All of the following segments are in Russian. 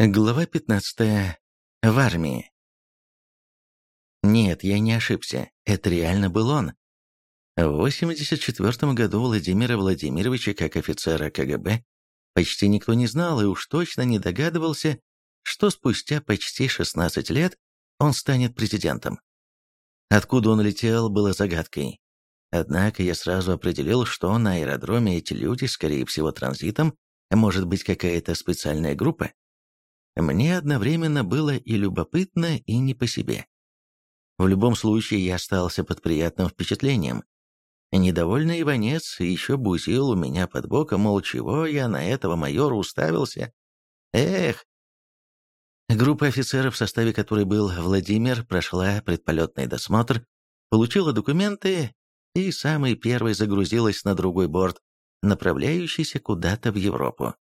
Глава 15. В армии. Нет, я не ошибся. Это реально был он. В 84 году Владимира Владимировича как офицера КГБ почти никто не знал и уж точно не догадывался, что спустя почти 16 лет он станет президентом. Откуда он летел, было загадкой. Однако я сразу определил, что на аэродроме эти люди, скорее всего, транзитом, может быть какая-то специальная группа, мне одновременно было и любопытно, и не по себе. В любом случае, я остался под приятным впечатлением. Недовольный Иванец еще бузил у меня под боком, мол, чего я на этого майора уставился. Эх! Группа офицеров, в составе которой был Владимир, прошла предполетный досмотр, получила документы и самой первой загрузилась на другой борт, направляющийся куда-то в Европу.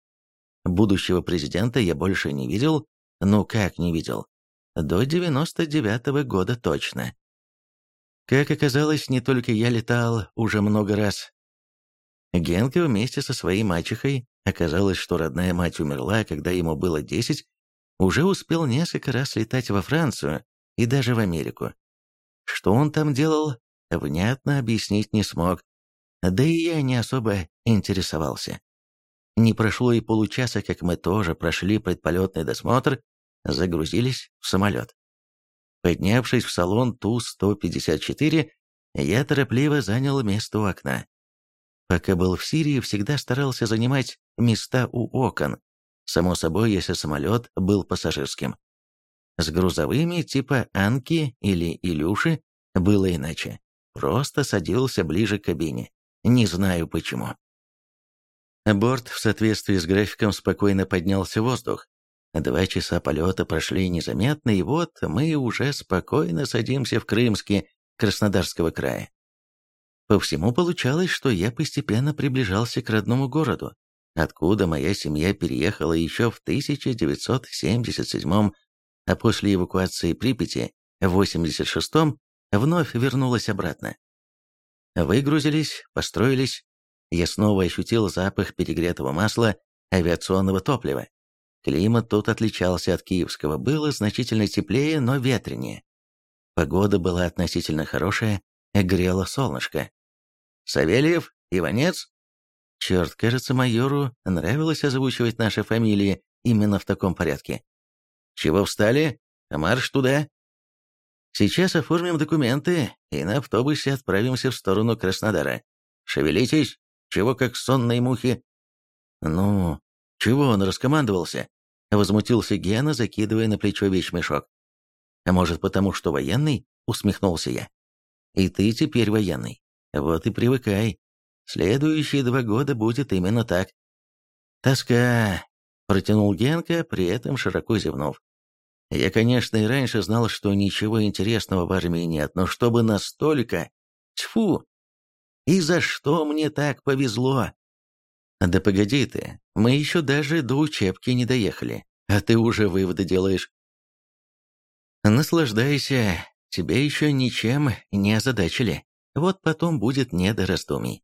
Будущего президента я больше не видел, ну как не видел, до 99-го года точно. Как оказалось, не только я летал уже много раз. Генка вместе со своей мачехой, оказалось, что родная мать умерла, когда ему было 10, уже успел несколько раз летать во Францию и даже в Америку. Что он там делал, внятно объяснить не смог, да и я не особо интересовался. Не прошло и получаса, как мы тоже прошли предполетный досмотр, загрузились в самолет. Поднявшись в салон Ту-154, я торопливо занял место у окна. Пока был в Сирии, всегда старался занимать места у окон, само собой, если самолет был пассажирским. С грузовыми типа Анки или Илюши было иначе. Просто садился ближе к кабине. Не знаю почему. Борт в соответствии с графиком спокойно поднялся в воздух. Два часа полета прошли незаметно, и вот мы уже спокойно садимся в Крымске Краснодарского края. По всему получалось, что я постепенно приближался к родному городу, откуда моя семья переехала еще в 1977 а после эвакуации Припяти в 86-м вновь вернулась обратно. Выгрузились, построились, я снова ощутил запах перегретого масла авиационного топлива. Климат тут отличался от киевского, было значительно теплее, но ветренее. Погода была относительно хорошая, грело солнышко. «Савельев? Иванец?» Черт, кажется, майору нравилось озвучивать наши фамилии именно в таком порядке. «Чего встали? Марш туда!» «Сейчас оформим документы и на автобусе отправимся в сторону Краснодара. Шевелитесь!» Чего как сонные мухи?» «Ну, чего он раскомандовался?» — возмутился Гена, закидывая на плечо вещмешок. «А может, потому что военный?» — усмехнулся я. «И ты теперь военный. Вот и привыкай. Следующие два года будет именно так». «Тоска!» — протянул Генка, при этом широко зевнув. «Я, конечно, и раньше знал, что ничего интересного в армии нет, но чтобы настолько... Тьфу! И за что мне так повезло? Да погоди ты, мы еще даже до учебки не доехали, а ты уже выводы делаешь. Наслаждайся, тебя еще ничем не озадачили. Вот потом будет не до раздумий.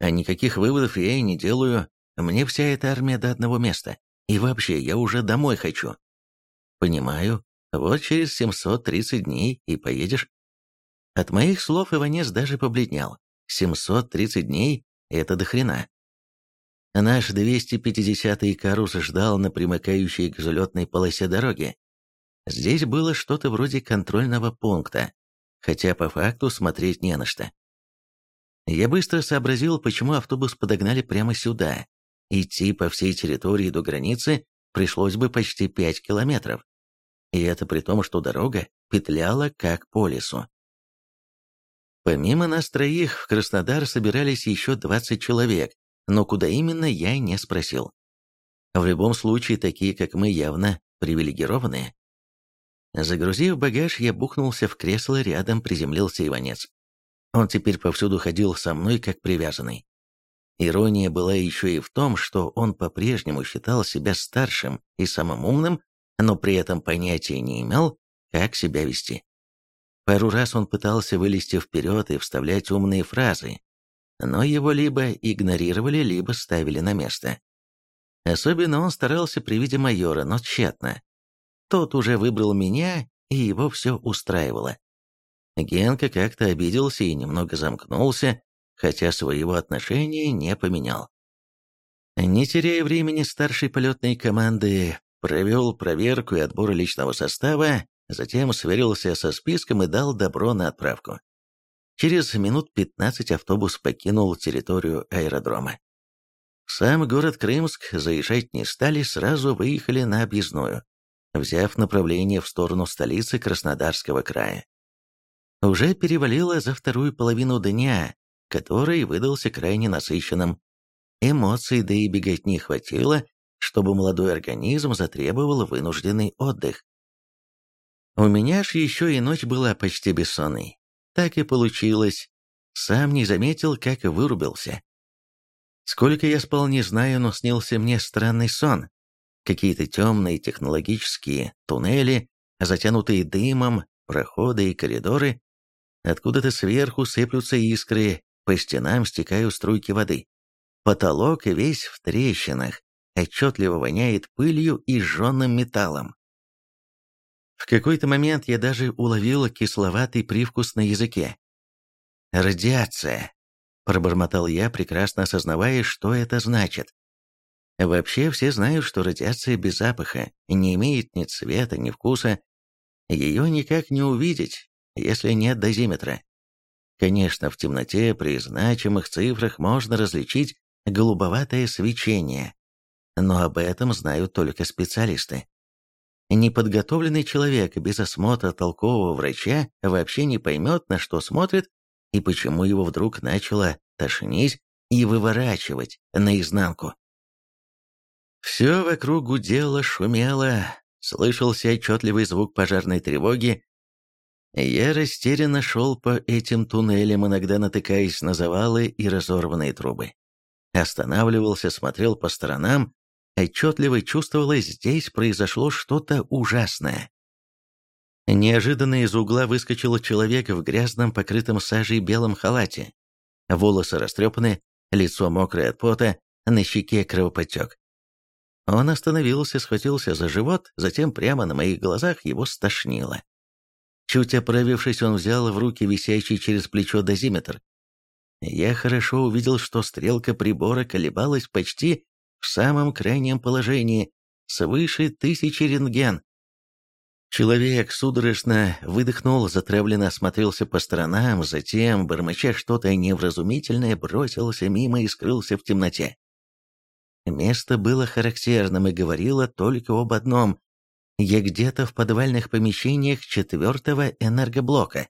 А никаких выводов я и не делаю. Мне вся эта армия до одного места. И вообще, я уже домой хочу. Понимаю. Вот через 730 дней и поедешь. От моих слов Иванец даже побледнел. 730 дней – это до хрена. Наш 250-й карус ждал на примыкающей к взлетной полосе дороги. Здесь было что-то вроде контрольного пункта, хотя по факту смотреть не на что. Я быстро сообразил, почему автобус подогнали прямо сюда. Идти по всей территории до границы пришлось бы почти 5 километров. И это при том, что дорога петляла как по лесу. Помимо нас троих, в Краснодар собирались еще 20 человек, но куда именно, я не спросил. В любом случае, такие, как мы, явно привилегированные. Загрузив багаж, я бухнулся в кресло, рядом приземлился Иванец. Он теперь повсюду ходил со мной, как привязанный. Ирония была еще и в том, что он по-прежнему считал себя старшим и самым умным, но при этом понятия не имел, как себя вести. Пару раз он пытался вылезти вперед и вставлять умные фразы, но его либо игнорировали, либо ставили на место. Особенно он старался при виде майора, но тщетно. Тот уже выбрал меня, и его все устраивало. Генка как-то обиделся и немного замкнулся, хотя своего отношения не поменял. Не теряя времени, старший полетной команды провел проверку и отбор личного состава, затем сверился со списком и дал добро на отправку. Через минут 15 автобус покинул территорию аэродрома. В сам город Крымск заезжать не стали, сразу выехали на объездную, взяв направление в сторону столицы Краснодарского края. Уже перевалило за вторую половину дня, который выдался крайне насыщенным. Эмоций, да и бегать не хватило, чтобы молодой организм затребовал вынужденный отдых. У меня ж еще и ночь была почти бессонной. Так и получилось. Сам не заметил, как вырубился. Сколько я спал, не знаю, но снился мне странный сон. Какие-то темные технологические туннели, затянутые дымом, проходы и коридоры. Откуда-то сверху сыплются искры, по стенам стекают струйки воды. Потолок весь в трещинах, отчетливо воняет пылью и жженным металлом. В какой-то момент я даже уловила кисловатый привкус на языке. «Радиация», — пробормотал я, прекрасно осознавая, что это значит. Вообще все знают, что радиация без запаха, не имеет ни цвета, ни вкуса. Ее никак не увидеть, если нет дозиметра. Конечно, в темноте при значимых цифрах можно различить голубоватое свечение, но об этом знают только специалисты. Неподготовленный человек без осмотра толкового врача вообще не поймет, на что смотрит и почему его вдруг начало тошнить и выворачивать наизнанку. Все вокруг гудело, шумело, слышался отчетливый звук пожарной тревоги. Я растерянно шел по этим туннелям, иногда натыкаясь на завалы и разорванные трубы. Останавливался, смотрел по сторонам, отчетливо чувствовалось, здесь произошло что-то ужасное. Неожиданно из угла выскочил человек в грязном, покрытом сажей белом халате. Волосы растрепаны, лицо мокрое от пота, на щеке кровоподтек. Он остановился, схватился за живот, затем прямо на моих глазах его стошнило. Чуть оправившись, он взял в руки висящий через плечо дозиметр. Я хорошо увидел, что стрелка прибора колебалась почти в самом крайнем положении, свыше тысячи рентген. Человек судорожно выдохнул, затравленно осмотрелся по сторонам, затем, бормоча что-то невразумительное, бросился мимо и скрылся в темноте. Место было характерным и говорило только об одном. Я где-то в подвальных помещениях четвертого энергоблока.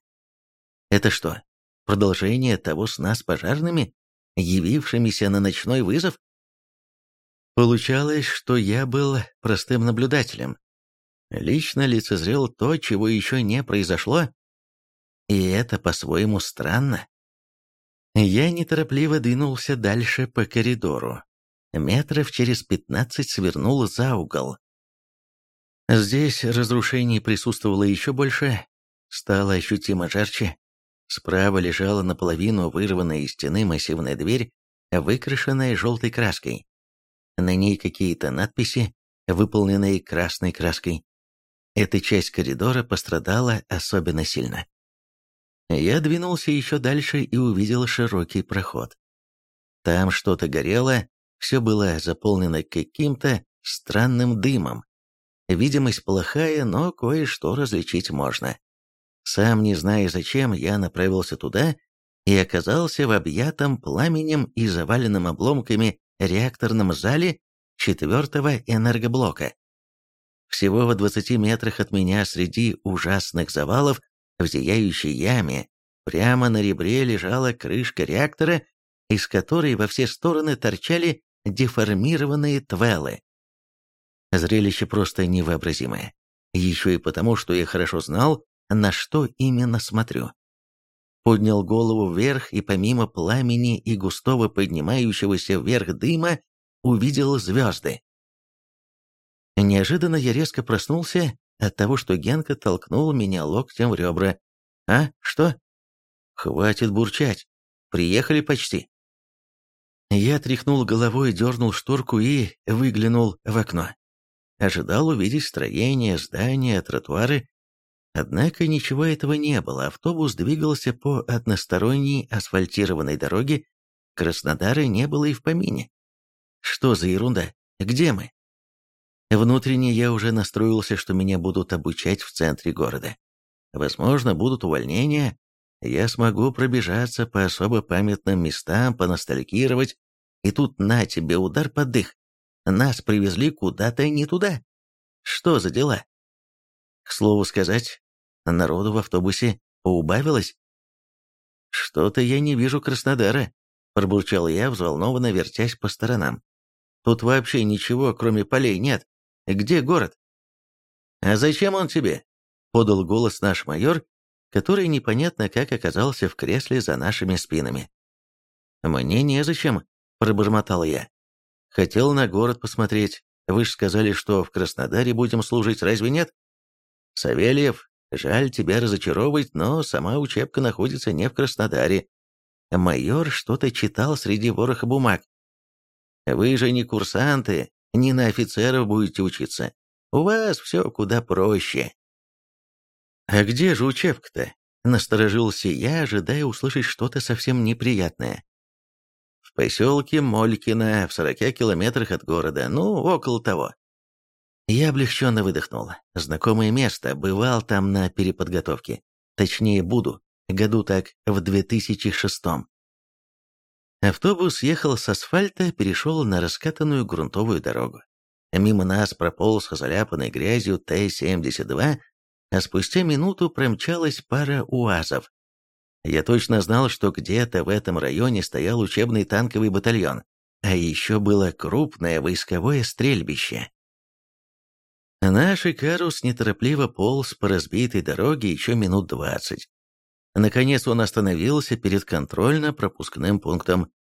Это что, продолжение того сна с пожарными, явившимися на ночной вызов? Получалось, что я был простым наблюдателем. Лично лицезрел то, чего еще не произошло. И это по-своему странно. Я неторопливо двинулся дальше по коридору. Метров через пятнадцать свернул за угол. Здесь разрушений присутствовало еще больше, стало ощутимо жарче. Справа лежала наполовину вырванная из стены массивная дверь, выкрашенная желтой краской. На ней какие-то надписи, выполненные красной краской. Эта часть коридора пострадала особенно сильно. Я двинулся еще дальше и увидел широкий проход. Там что-то горело, все было заполнено каким-то странным дымом. Видимость плохая, но кое-что различить можно. Сам не зная зачем, я направился туда и оказался в объятом пламенем и заваленном обломками реакторном зале четвертого энергоблока. Всего в 20 метрах от меня среди ужасных завалов в зияющей яме прямо на ребре лежала крышка реактора, из которой во все стороны торчали деформированные твелы. Зрелище просто невообразимое. Еще и потому, что я хорошо знал, на что именно смотрю поднял голову вверх и помимо пламени и густого поднимающегося вверх дыма увидел звезды. Неожиданно я резко проснулся от того, что Генка толкнул меня локтем в ребра. «А, что?» «Хватит бурчать. Приехали почти». Я тряхнул головой, дернул шторку и выглянул в окно. Ожидал увидеть строения, здания, тротуары. Однако ничего этого не было. Автобус двигался по односторонней асфальтированной дороге. Краснодара не было и в помине. Что за ерунда? Где мы? Внутренне я уже настроился, что меня будут обучать в центре города. Возможно, будут увольнения, я смогу пробежаться по особо памятным местам, поностальгировать, и тут на тебе удар под дых. Нас привезли куда-то не туда. Что за дела? К слову сказать, народу в автобусе поубавилось. «Что-то я не вижу Краснодара», — пробурчал я, взволнованно вертясь по сторонам. «Тут вообще ничего, кроме полей, нет. Где город?» «А зачем он тебе?» — подал голос наш майор, который непонятно как оказался в кресле за нашими спинами. «Мне незачем», — пробормотал я. «Хотел на город посмотреть. Вы же сказали, что в Краснодаре будем служить, разве нет?» «Савельев, жаль тебя разочаровывать, но сама учебка находится не в Краснодаре. Майор что-то читал среди вороха бумаг. Вы же не курсанты, не на офицеров будете учиться. У вас все куда проще». «А где же учебка-то?» — насторожился я, ожидая услышать что-то совсем неприятное. «В поселке Молькино, в сорока километрах от города, ну, около того». Я облегченно выдохнул. Знакомое место, бывал там на переподготовке. Точнее, буду. Году так в 2006-м. Автобус ехал с асфальта, перешел на раскатанную грунтовую дорогу. Мимо нас прополз заляпанной грязью Т-72 а спустя минуту промчалась пара УАЗов. Я точно знал, что где-то в этом районе стоял учебный танковый батальон, а еще было крупное войсковое стрельбище. Наш Икарус неторопливо полз по разбитой дороге еще минут двадцать. Наконец он остановился перед контрольно-пропускным пунктом.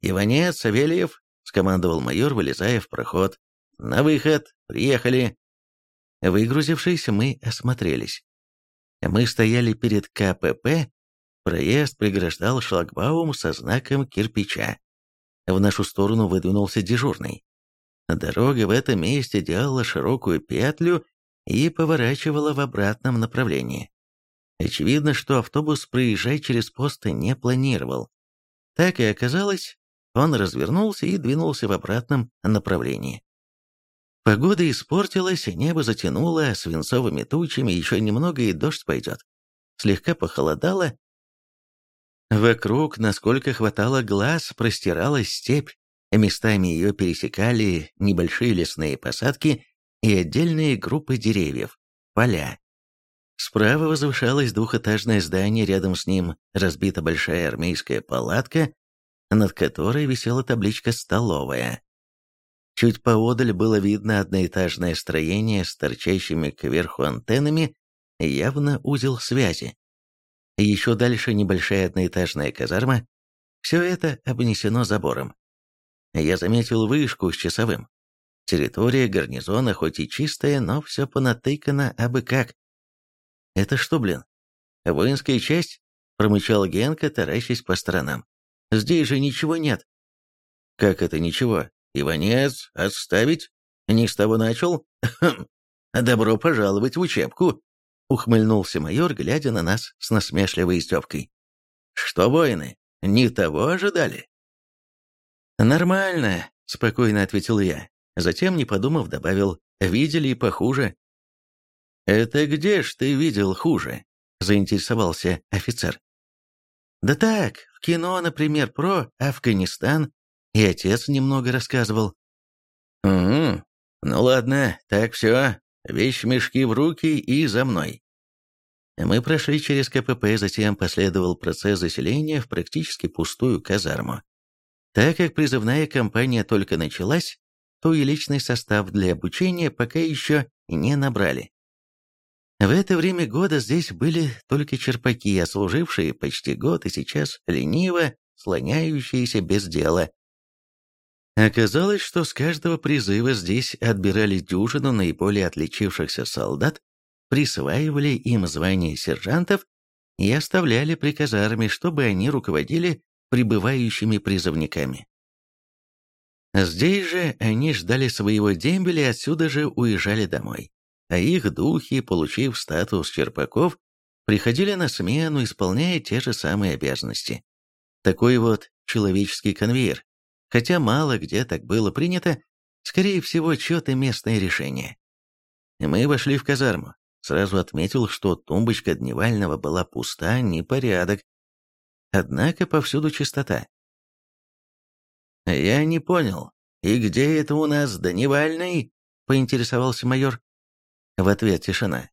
«Иванец, Савельев!» — скомандовал майор, вылезая в проход. «На выход! Приехали!» Выгрузившись, мы осмотрелись. Мы стояли перед КПП, проезд преграждал шлагбаум со знаком кирпича. В нашу сторону выдвинулся дежурный. Дорога в этом месте делала широкую петлю и поворачивала в обратном направлении. Очевидно, что автобус проезжать через пост не планировал. Так и оказалось, он развернулся и двинулся в обратном направлении. Погода испортилась, небо затянуло свинцовыми тучами, еще немного и дождь пойдет. Слегка похолодало. Вокруг, насколько хватало глаз, простиралась степь. Местами ее пересекали небольшие лесные посадки и отдельные группы деревьев, поля. Справа возвышалось двухэтажное здание, рядом с ним разбита большая армейская палатка, над которой висела табличка «Столовая». Чуть поодаль было видно одноэтажное строение с торчащими кверху антеннами, явно узел связи. Еще дальше небольшая одноэтажная казарма. Все это обнесено забором. Я заметил вышку с часовым. Территория гарнизона хоть и чистая, но все понатыкано абы как. «Это что, блин? Воинская часть?» — промычал Генка, таращась по сторонам. «Здесь же ничего нет». «Как это ничего? «Иванец, отставить? Не с того начал? Хм, добро пожаловать в учебку!» Ухмыльнулся майор, глядя на нас с насмешливой истевкой. «Что, воины, не того ожидали?» «Нормально», — спокойно ответил я. Затем, не подумав, добавил, «видели и похуже». «Это где ж ты видел хуже?» — заинтересовался офицер. «Да так, в кино, например, про Афганистан и отец немного рассказывал. «Угу, ну ладно, так все, вещь-мешки в руки и за мной». Мы прошли через КПП, затем последовал процесс заселения в практически пустую казарму. Так как призывная кампания только началась, то и личный состав для обучения пока еще не набрали. В это время года здесь были только черпаки, ослужившие почти год и сейчас лениво слоняющиеся без дела, Оказалось, что с каждого призыва здесь отбирали дюжину наиболее отличившихся солдат, присваивали им звание сержантов и оставляли при казарме, чтобы они руководили прибывающими призывниками. Здесь же они ждали своего дембеля и отсюда же уезжали домой. А их духи, получив статус черпаков, приходили на смену, исполняя те же самые обязанности. Такой вот человеческий конвейер. Хотя мало где так было принято, скорее всего, чье-то местное решение. Мы вошли в казарму. Сразу отметил, что тумбочка дневального была пуста, непорядок. Однако повсюду чистота. «Я не понял, и где это у нас дневальный?» — поинтересовался майор. В ответ тишина.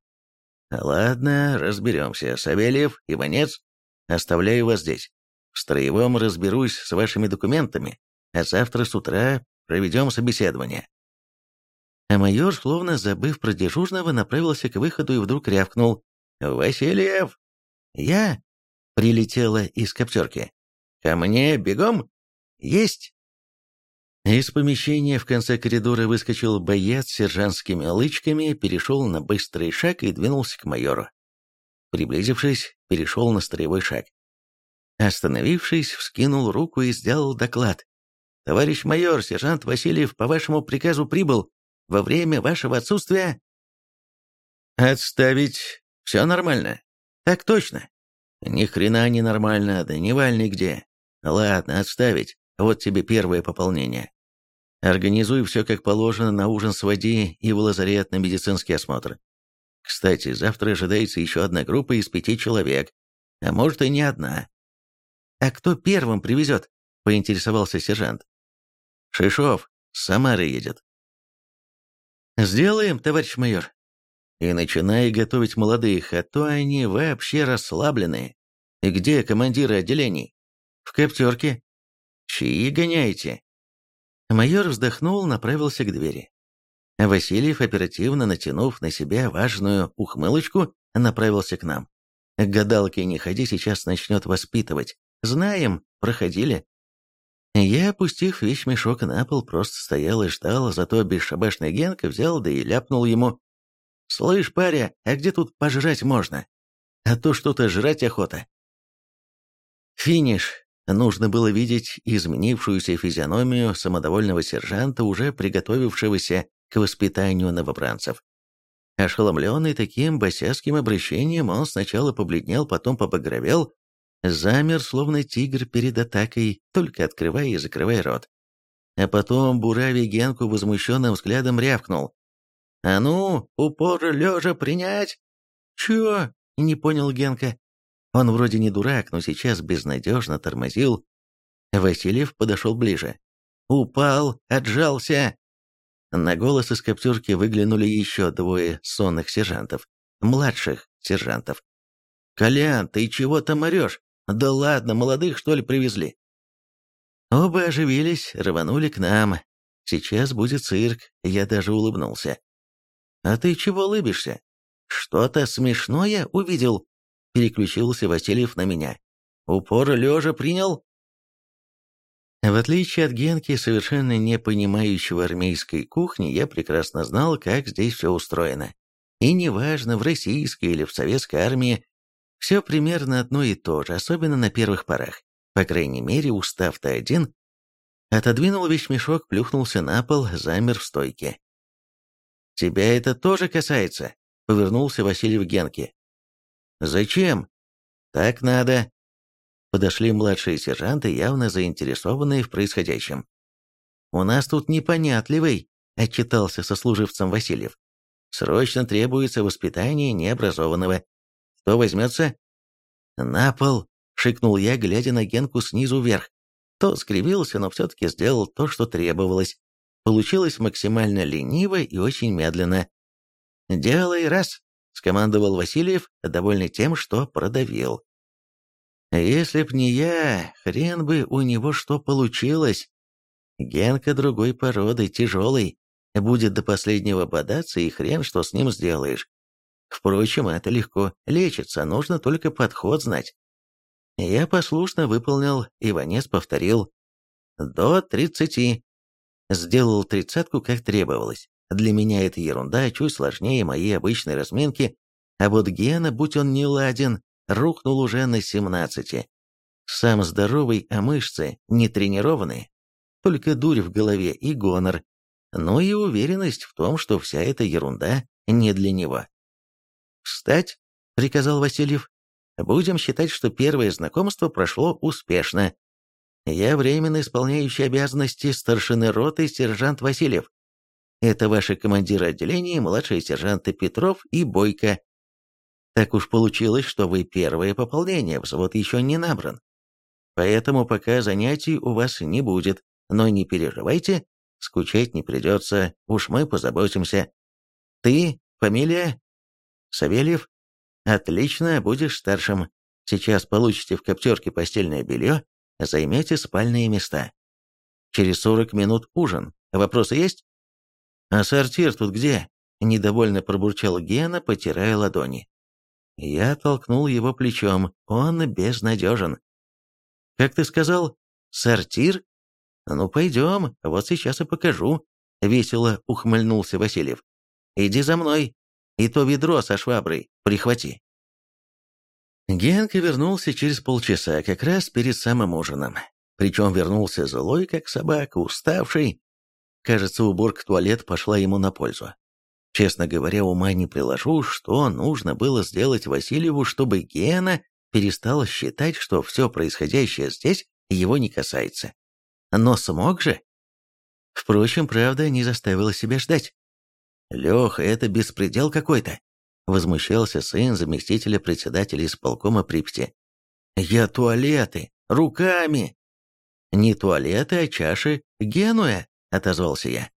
«Ладно, разберемся. Савельев, Иванец, оставляю вас здесь. В строевом разберусь с вашими документами, а завтра с утра проведем собеседование». А майор, словно забыв про дежурного, направился к выходу и вдруг рявкнул. «Васильев!» «Я?» — прилетела из коптерки. «Ко мне бегом?» «Есть!» Из помещения в конце коридора выскочил боец с сержантскими лычками, перешел на быстрый шаг и двинулся к майору. Приблизившись, перешел на строевой шаг. Остановившись, вскинул руку и сделал доклад. «Товарищ майор, сержант Васильев по вашему приказу прибыл. Во время вашего отсутствия...» «Отставить. Все нормально?» «Так точно». «Ни хрена не нормально, да невальный где. Ладно, отставить. Вот тебе первое пополнение. Организуй все как положено, на ужин своди и в лазарет на медицинский осмотр. Кстати, завтра ожидается еще одна группа из пяти человек, а может и не одна. «А кто первым привезет?» — поинтересовался сержант. «Шишов, с Самары едет». «Сделаем, товарищ майор». И начинай готовить молодых, а то они вообще расслабленные. И где командиры отделений? В коптерке. Чьи гоняете? Майор вздохнул, направился к двери. Васильев, оперативно натянув на себя важную ухмылочку, направился к нам. К гадалке не ходи, сейчас начнет воспитывать. Знаем, проходили. Я, опустив вещмешок на пол, просто стоял и ждал, зато бесшабашный Генка взял да и ляпнул ему. «Слышь, паря, а где тут пожрать можно? А то что-то жрать охота». Финиш. Нужно было видеть изменившуюся физиономию самодовольного сержанта, уже приготовившегося к воспитанию новобранцев. Ошеломленный таким босяцким обращением, он сначала побледнел, потом побагровел, замер, словно тигр перед атакой, только открывая и закрывая рот. А потом буравя Генку возмущенным взглядом рявкнул. «А ну, упор лежа принять!» «Чё?» — не понял Генка. Он вроде не дурак, но сейчас безнадежно тормозил. Васильев подошел ближе. «Упал, отжался!» На голос из коптерки выглянули еще двое сонных сержантов, младших сержантов. «Колян, ты чего там орешь? Да ладно, молодых, что ли, привезли?» Оба оживились, рванули к нам. Сейчас будет цирк, я даже улыбнулся. «А ты чего улыбишься? Что-то смешное увидел?» Переключился Васильев на меня. «Упор лежа принял?» В отличие от Генки, совершенно не понимающего армейской кухни, я прекрасно знал, как здесь все устроено. И неважно, в российской или в советской армии, все примерно одно и то же, особенно на первых порах. По крайней мере, устав-то один. Отодвинул вещмешок, плюхнулся на пол, замер в стойке. «Тебя это тоже касается?» — повернулся Василий в Генке. «Зачем?» «Так надо». Подошли младшие сержанты, явно заинтересованные в происходящем. «У нас тут непонятливый», — отчитался сослуживцем Васильев. «Срочно требуется воспитание необразованного. Кто возьмется?» «На пол», — шикнул я, глядя на Генку снизу вверх. Тот скривился, но все-таки сделал то, что требовалось. Получилось максимально лениво и очень медленно. «Делай раз», — скомандовал Васильев, довольный тем, что продавил. «Если б не я, хрен бы у него что получилось. Генка другой породы, тяжелый, будет до последнего бодаться, и хрен что с ним сделаешь. Впрочем, это легко лечится, нужно только подход знать». Я послушно выполнил, Иванец повторил. «До тридцати». Сделал тридцатку, как требовалось. Для меня это ерунда, чуть сложнее моей обычной разминки, а вот Гена, будь он не ладен, рухнул уже на 17. Сам здоровый, а мышцы не тренированные. только дурь в голове и гонор, но и уверенность в том, что вся эта ерунда не для него. «Встать!» — приказал Васильев. «Будем считать, что первое знакомство прошло успешно. Я временно исполняющий обязанности старшины роты сержант Васильев. Это ваши командиры отделения, младшие сержанты Петров и Бойко. Так уж получилось, что вы первое пополнение, взвод еще не набран. Поэтому пока занятий у вас не будет, но не переживайте, скучать не придется, уж мы позаботимся. Ты, фамилия? Савельев? Отлично, будешь старшим. Сейчас получите в коптерке постельное белье, займете спальные места. Через сорок минут ужин. Вопросы есть? «А сортир тут где?» – недовольно пробурчал Гена, потирая ладони. Я толкнул его плечом, он безнадежен. «Как ты сказал, сортир?» «Ну, пойдем, вот сейчас и покажу», — весело ухмыльнулся Васильев. «Иди за мной, и то ведро со шваброй прихвати». Генка вернулся через полчаса, как раз перед самым ужином. Причем вернулся злой, как собака, уставший, Кажется, уборка туалет пошла ему на пользу. Честно говоря, ума не приложу, что нужно было сделать Васильеву, чтобы Гена перестал считать, что все происходящее здесь его не касается. Но смог же? Впрочем, правда не заставила себя ждать. «Леха, это беспредел какой-то!» — возмущался сын заместителя председателя исполкома Припяти. «Я туалеты! Руками!» «Не туалеты, а чаши Генуя!» отозвался я.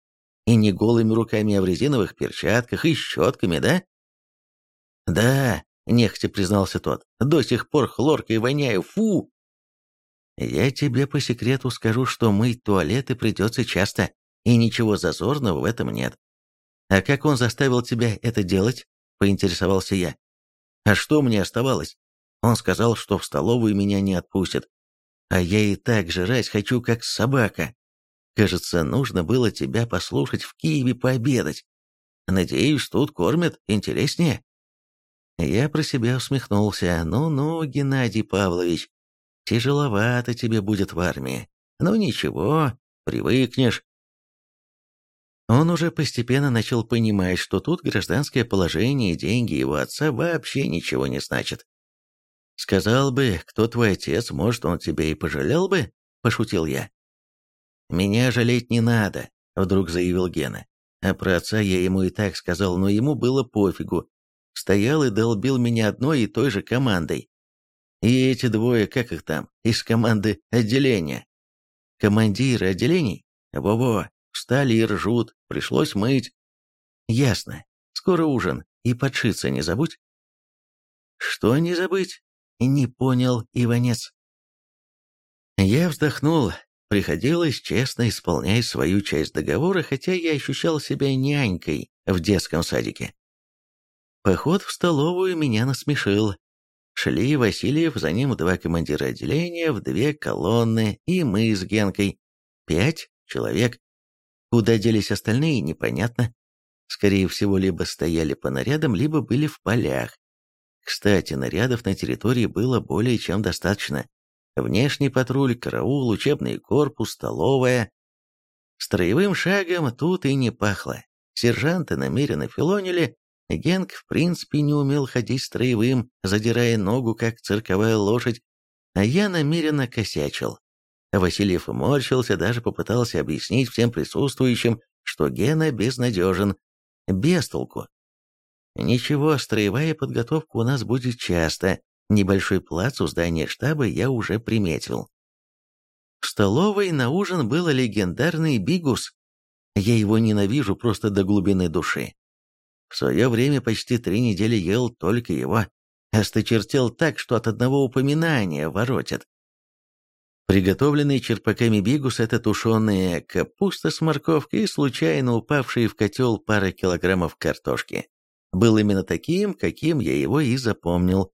«И не голыми руками, а в резиновых перчатках и щетками, да?» «Да», — нехотя признался тот, — «до сих пор хлоркой воняю, фу!» «Я тебе по секрету скажу, что мыть туалеты придется часто, и ничего зазорного в этом нет. А как он заставил тебя это делать?» — поинтересовался я. «А что мне оставалось? Он сказал, что в столовую меня не отпустят. А я и так жрать хочу, как собака. Кажется, нужно было тебя послушать в Киеве пообедать. Надеюсь, тут кормят интереснее». Я про себя усмехнулся. «Ну-ну, Геннадий Павлович, тяжеловато тебе будет в армии. Ну ничего, привыкнешь». Он уже постепенно начал понимать, что тут гражданское положение и деньги его отца вообще ничего не значат. «Сказал бы, кто твой отец, может, он тебя и пожалел бы?» – пошутил я. «Меня жалеть не надо», — вдруг заявил Гена. А про отца я ему и так сказал, но ему было пофигу. Стоял и долбил меня одной и той же командой. И эти двое, как их там, из команды отделения. Командиры отделений? Во-во, встали и ржут, пришлось мыть. Ясно. Скоро ужин, и подшиться не забудь. Что не забыть? Не понял Иванец. Я вздохнул, Приходилось честно исполнять свою часть договора, хотя я ощущал себя нянькой в детском садике. Поход в столовую меня насмешил. Шли Васильев, за ним два командира отделения в две колонны, и мы с Генкой. Пять человек. Куда делись остальные, непонятно. Скорее всего, либо стояли по нарядам, либо были в полях. Кстати, нарядов на территории было более чем достаточно. Внешний патруль, караул, учебный корпус, столовая. Строевым шагом тут и не пахло. Сержанты намеренно филонили. Генк в принципе не умел ходить строевым, задирая ногу, как цирковая лошадь, а я намеренно косячил. Васильев морщился, даже попытался объяснить всем присутствующим, что Гена безнадежен, без толку. Ничего, строевая подготовка у нас будет часто, Небольшой плац у здания штаба я уже приметил. В столовой на ужин был легендарный бигус. Я его ненавижу просто до глубины души. В свое время почти три недели ел только его. Осточертел так, что от одного упоминания воротит. Приготовленный черпаками бигус – это тушеная капуста с морковкой и случайно упавшие в котел пара килограммов картошки. Был именно таким, каким я его и запомнил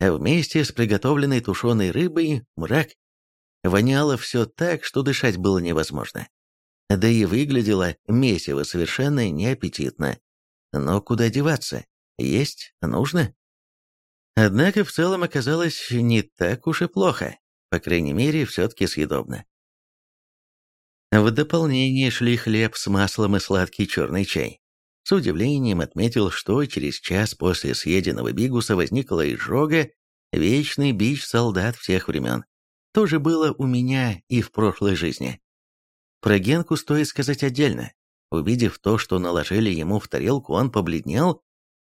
а вместе с приготовленной тушеной рыбой мрак. Воняло все так, что дышать было невозможно. Да и выглядело месиво совершенно неаппетитно. Но куда деваться? Есть нужно. Однако в целом оказалось не так уж и плохо. По крайней мере, все-таки съедобно. В дополнение шли хлеб с маслом и сладкий черный чай. С удивлением отметил, что через час после съеденного бигуса возникла изжога, вечный бич солдат всех времен. То же было у меня и в прошлой жизни. Про Генку стоит сказать отдельно. Увидев то, что наложили ему в тарелку, он побледнел,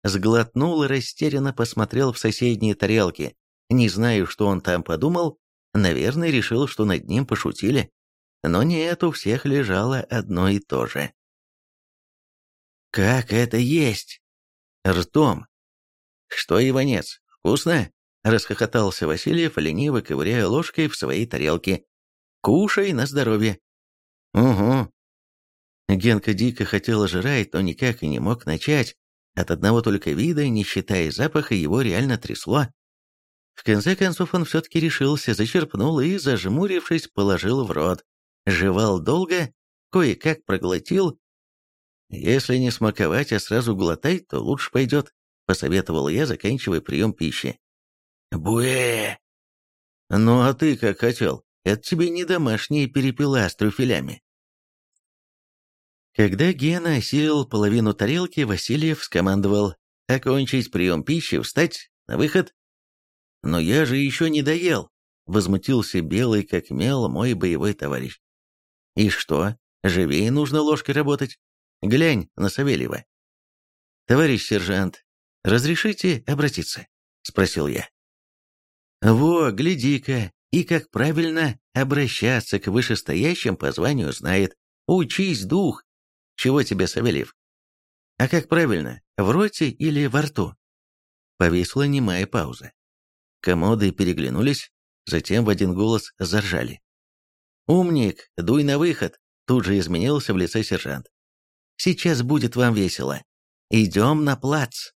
сглотнул и растерянно посмотрел в соседние тарелки. Не знаю, что он там подумал, наверное, решил, что над ним пошутили. Но нет, у всех лежало одно и то же. «Как это есть?» «Ртом». «Что, Иванец, вкусно?» Расхохотался Васильев, лениво ковыряя ложкой в своей тарелке. «Кушай на здоровье». «Угу». Генка дико хотел жрать, но никак и не мог начать. От одного только вида, не считая запаха, его реально трясло. В конце концов он все-таки решился, зачерпнул и, зажмурившись, положил в рот. Жевал долго, кое-как проглотил. «Если не смаковать, а сразу глотать, то лучше пойдет», — посоветовал я, заканчивая прием пищи. Буэ! Ну а ты как хотел? Это тебе не домашние перепела с трюфелями. Когда Гена осилил половину тарелки, Васильев скомандовал «Окончить прием пищи, встать, на выход». «Но я же еще не доел», — возмутился белый как мел мой боевой товарищ. «И что, живее нужно ложкой работать? Глянь на Савельева». «Товарищ сержант, разрешите обратиться?» — спросил я. Во, гляди-ка, и как правильно обращаться к вышестоящим по званию знает. Учись, дух. Чего тебе, Савельев? А как правильно, в роте или во рту? Повисла немая пауза. Комоды переглянулись, затем в один голос заржали. «Умник, дуй на выход!» Тут же изменился в лице сержант. «Сейчас будет вам весело. Идем на плац!»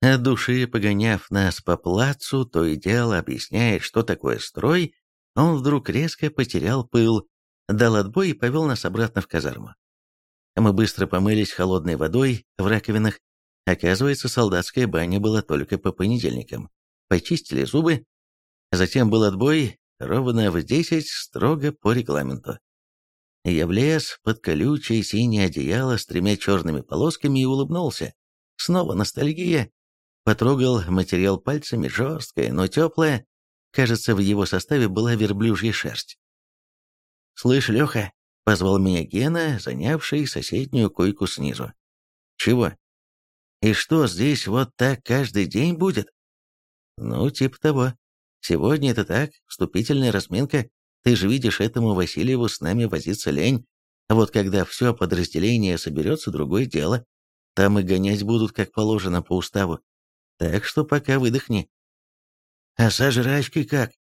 От души погоняв нас по плацу, то и дело объясняет, что такое строй, он вдруг резко потерял пыл, дал отбой и повел нас обратно в казарму. Мы быстро помылись холодной водой в раковинах. Оказывается, солдатская баня была только по понедельникам. Почистили зубы. Затем был отбой ровно в десять, строго по регламенту. Я влез под колючее синее одеяло с тремя черными полосками и улыбнулся. Снова ностальгия, Потрогал материал пальцами, жесткое, но теплое. Кажется, в его составе была верблюжья шерсть. «Слышь, Леха», — позвал меня Гена, занявший соседнюю койку снизу. «Чего? И что, здесь вот так каждый день будет?» «Ну, типа того. Сегодня это так, вступительная разминка. Ты же видишь, этому Васильеву с нами возиться лень. Вот когда все подразделение соберется, другое дело. Там и гонять будут, как положено по уставу. Так что пока выдохни. А со жрачкой как?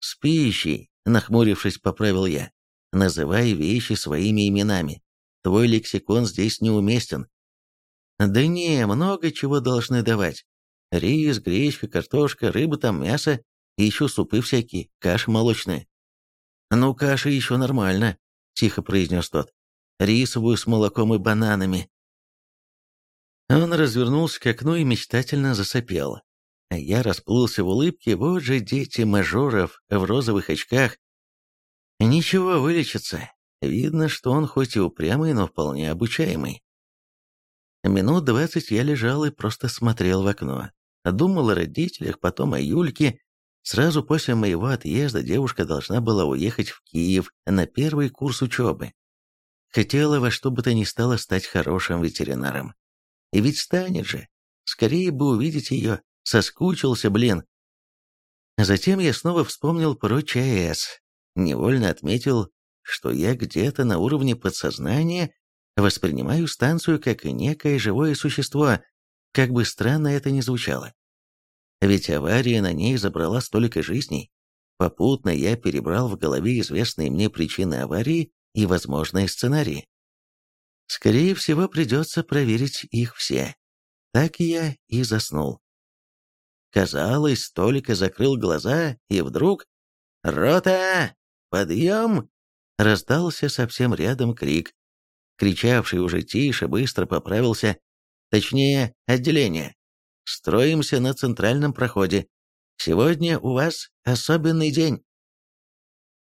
С пищей, нахмурившись, поправил я. Называй вещи своими именами. Твой лексикон здесь неуместен. Да не, много чего должны давать. Рис, гречка, картошка, рыба там, мясо, и еще супы всякие, каша молочная. Ну, каша еще нормально, тихо произнес тот. Рисовую с молоком и бананами. Он развернулся к окну и мечтательно засопел. А я расплылся в улыбке, вот же дети мажоров в розовых очках. Ничего, вылечится. Видно, что он хоть и упрямый, но вполне обучаемый. Минут двадцать я лежал и просто смотрел в окно. Думал о родителях, потом о Юльке. Сразу после моего отъезда девушка должна была уехать в Киев на первый курс учебы. Хотела во что бы то ни стало стать хорошим ветеринаром. И ведь станет же. Скорее бы увидеть ее. Соскучился, блин. Затем я снова вспомнил про ЧАЭС. Невольно отметил, что я где-то на уровне подсознания воспринимаю станцию как некое живое существо, как бы странно это ни звучало. Ведь авария на ней забрала столько жизней. Попутно я перебрал в голове известные мне причины аварии и возможные сценарии. Скорее всего, придется проверить их все. Так я и заснул. Казалось, только закрыл глаза, и вдруг «Рота! Подъем!» Раздался совсем рядом крик. Кричавший уже тише быстро поправился. Точнее, отделение. «Строимся на центральном проходе. Сегодня у вас особенный день».